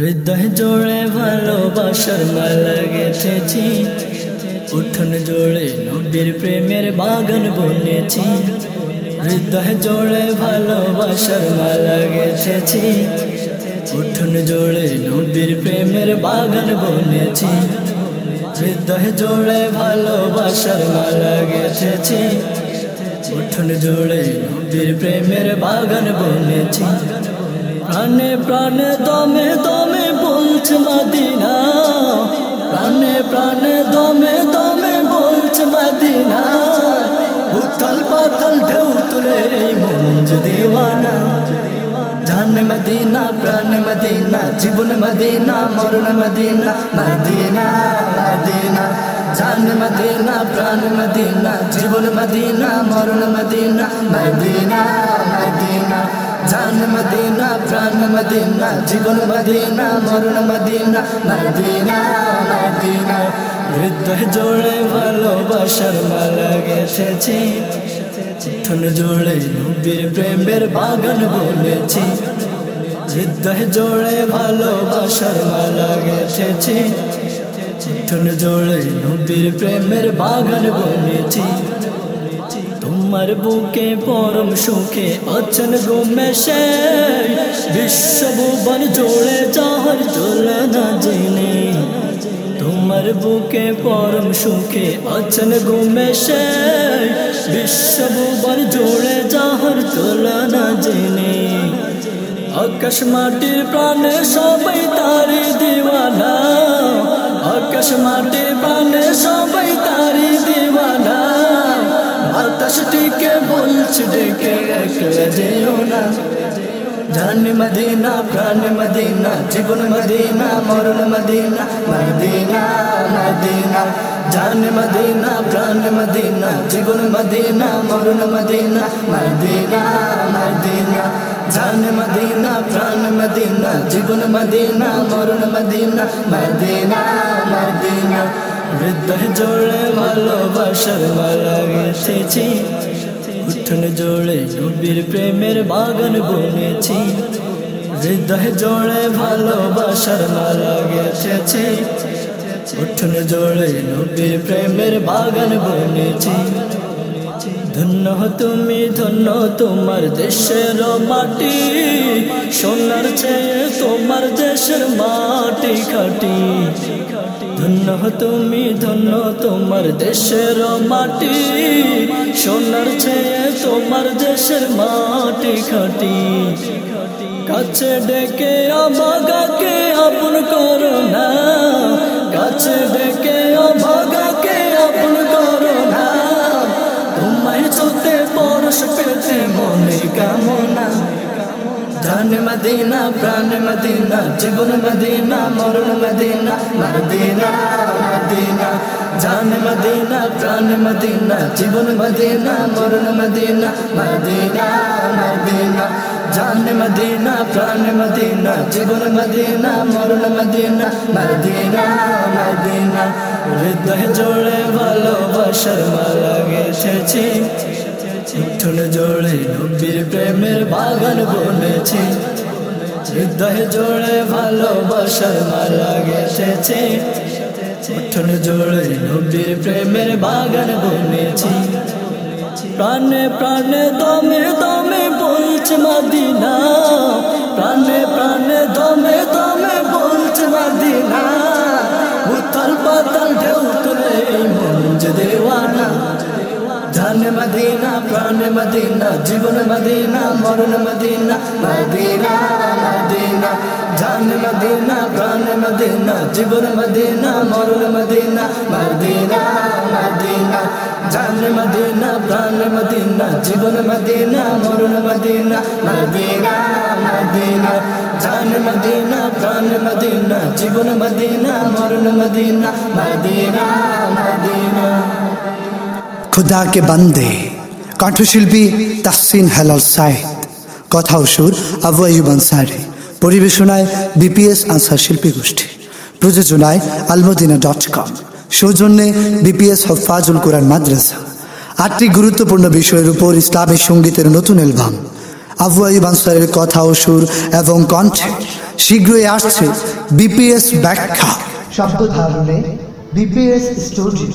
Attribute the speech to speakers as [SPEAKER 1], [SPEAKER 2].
[SPEAKER 1] হৃদয় জোড়ে ভালোবাসার মালা গেথেছি। উঠোন জোড়ে নবীর প্রেমের বাগান বনেছি। হৃদয় জোড়ে ভালোবাসার মালা গেথেছি। উঠোন জোড়ে নবীর প্রেমের বাগান বনেছি। হৃদয় জোড়ে ভালোবাসার মালা গেথেছি। উঠোন জোড়ে নবীর প্রেমের বাগান বনেছি। প্রাণে প্রাণে দমে দমে বলছে মাদিনা। প্রাণে প্রাণে দমে দমে বলছে মাদিনা। উত্তাল পাতাল ঢেউ তুলে মঞ্জ দিওয়ানা। জান মদিনা, প্রাণ মদিনা, জীবন মদিনা, মরণ মদিনা মদিনা মদিনা। জান মদিনা, প্রাণ মদিনা, জীবন মদিনা, মরণ মদিনা মদিনা মদিনা। জান মদিনা, প্রাণ মদিনা, জীবন মদিনা, মরণ মদিনা মদিনা মদিনা। হৃদয় জোড়ে ভালোবাসার মালা গেছেছি উঠোন জোড়ে নবীর প্রেমের বাগান বলেছি। হৃদয় জোড়ে ভালোবাসার মালা গেছেছি উঠোন জোড়ে নবীর প্রেমের বাগান বলেছি। তোমার বুকে পরম সুখে অচন গুমে সে বিশ্বভুবন জোড়ে যাহার তুলনা জেনে। তোমার বুকে পরম সুখে অচন গুমে সে বিশ্বভুবন জোড়ে যাহার তুলনা জেনে। আকাশ মাটির প্রাণে সবাই ডেকে একলা যেও না জান মদিনা প্রাণ মদিনা জীবন মদিনা মরণ মদিনা মদিনা মদিনা জান মদিনা প্রাণ মদিনা জীবন মদিনা মরণ মদিনা মদিনা মদিনা জান মদিনা প্রাণ মদিনা জীবন মদিনা মরণ মদিনা মদিনা মদিনা হৃদয় জোড়ে ভালোবাসার মালা গেছেছি উঠোন জোড়ে নবীর প্রেমের বাগান বনেছি। হৃদয় জোড়ে ভালোবাসার মালা গেছেছি উঠোন জোড়ে নবীর প্রেমের বাগান বনেছি। ধন্য তুমি, ধন্য তোমার দেশের মাটি। সোনার চেয়ে তোমার দেশের মাটি খাটি। ধন্য তুমি, ধন্য তোমার দেশের মাটি। সোনার চেয়ে তোমার দেশের মাটি খাটি। কাছে ডেকে আমাগাকে আপন করো না। জান মদিনা, প্রাণ মদিনা, জীবন মদিনা, মরণ মদিনা মদিনা মদিনা, জান মদিনা, প্রাণ মদিনা, জীবন মদিনা, মরণ মদিনা মদিনা মদিনা, জান মদিনা, প্রাণ মদিনা, জীবন মদিনা, মরণ মদিনা মদিনা মদিনা। হৃদয় জোড়ে ভালোবাসার মালা গেছেছি উঠোন জোড়ে নবীর প্রেমের বাগান বনেছি। হৃদয় জোড়ে ভালোবাসার মালা গেছেছি উঠোন জোড়ে নবীর প্রেমের বাগান বনেছি। প্রাণে প্রাণে দমে দমে বলছে মাদিনা। প্রাণে প্রাণে দমে দমে মদিনা প্রাণ মদিনা জীবন মদিনা মরণ মদিনা মদিনা মদিনা জান মদিনা প্রাণ মদিনা জীবন মদিনা মরণ মদিনা মদিনা মদিনা জান মদিনা প্রাণ মদিনা জীবন মদিনা মরণ মদিনা মদিনা মদিনা জান মদিনা প্রাণ মদিনা জীবন মদিনা মরণ মদিনা মদিনা মদিনা
[SPEAKER 2] খুদা কে বান্দে। কণ্ঠশিল্পী তাহসিন হেলাল সাইদ কথা ও সুর আবু আইব আনসারি। পরিবেশনায় বিপিএস আনসার শিল্পী গোষ্ঠী। প্রযোজনায় আলমদিনা ডট কম। সৌজন্যে বিপিএস হফাজুল কোরআন মাদ্রাসা। আটটি গুরুত্বপূর্ণ বিষয়ের উপর ইসলামী সঙ্গীতের নতুন অ্যালবাম। আবু আইব আনসারের কথা ও সুর এবং কণ্ঠে শীঘ্রই আসছে বিপিএস ব্যাখ্যা। শব্দ ধারণে বিপিএস স্টুডিও